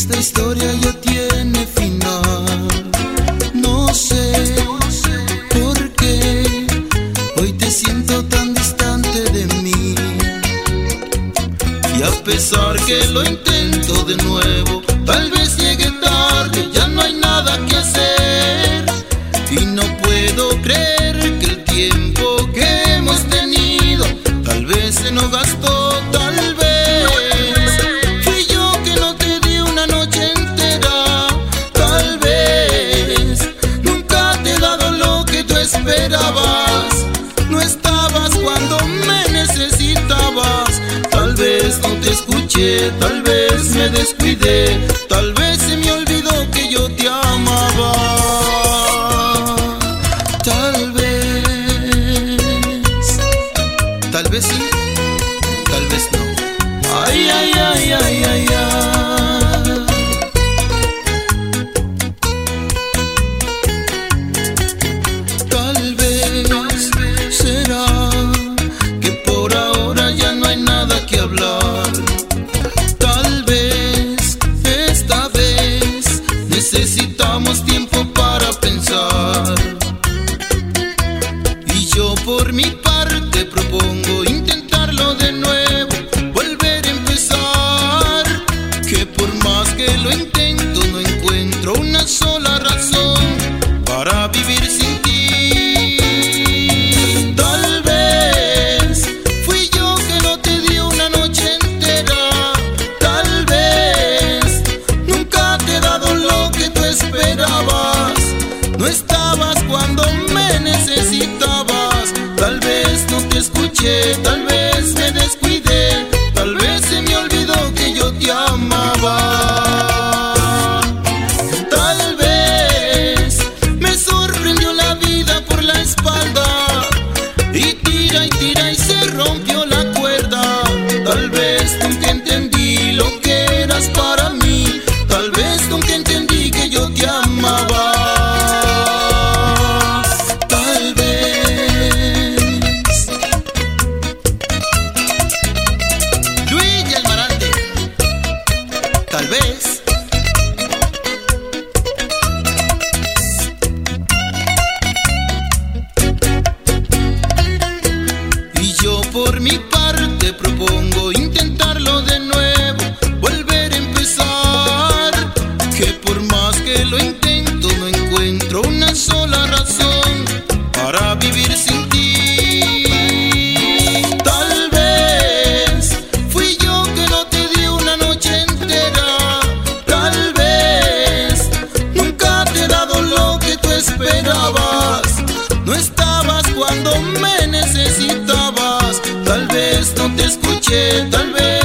Esta historia ya tiene final. No sé por qué hoy te siento tan distante de mí. Y a pesar que lo intento de nuevo, tal vez ya tal vez me descuidé Esse No estabas cuando me necesitabas. Tal vez no te escuché, tal vez me descuidé. por mi parte propongo intentarlo de nuevo, volver a empezar. Que por más que lo intento, no encuentro una sola razón para vivir sin ti. Tal vez fui yo que no te di una noche entera. Tal vez nunca te he dado lo que tú esperabas. No estabas cuando me necesitas noche tal vez.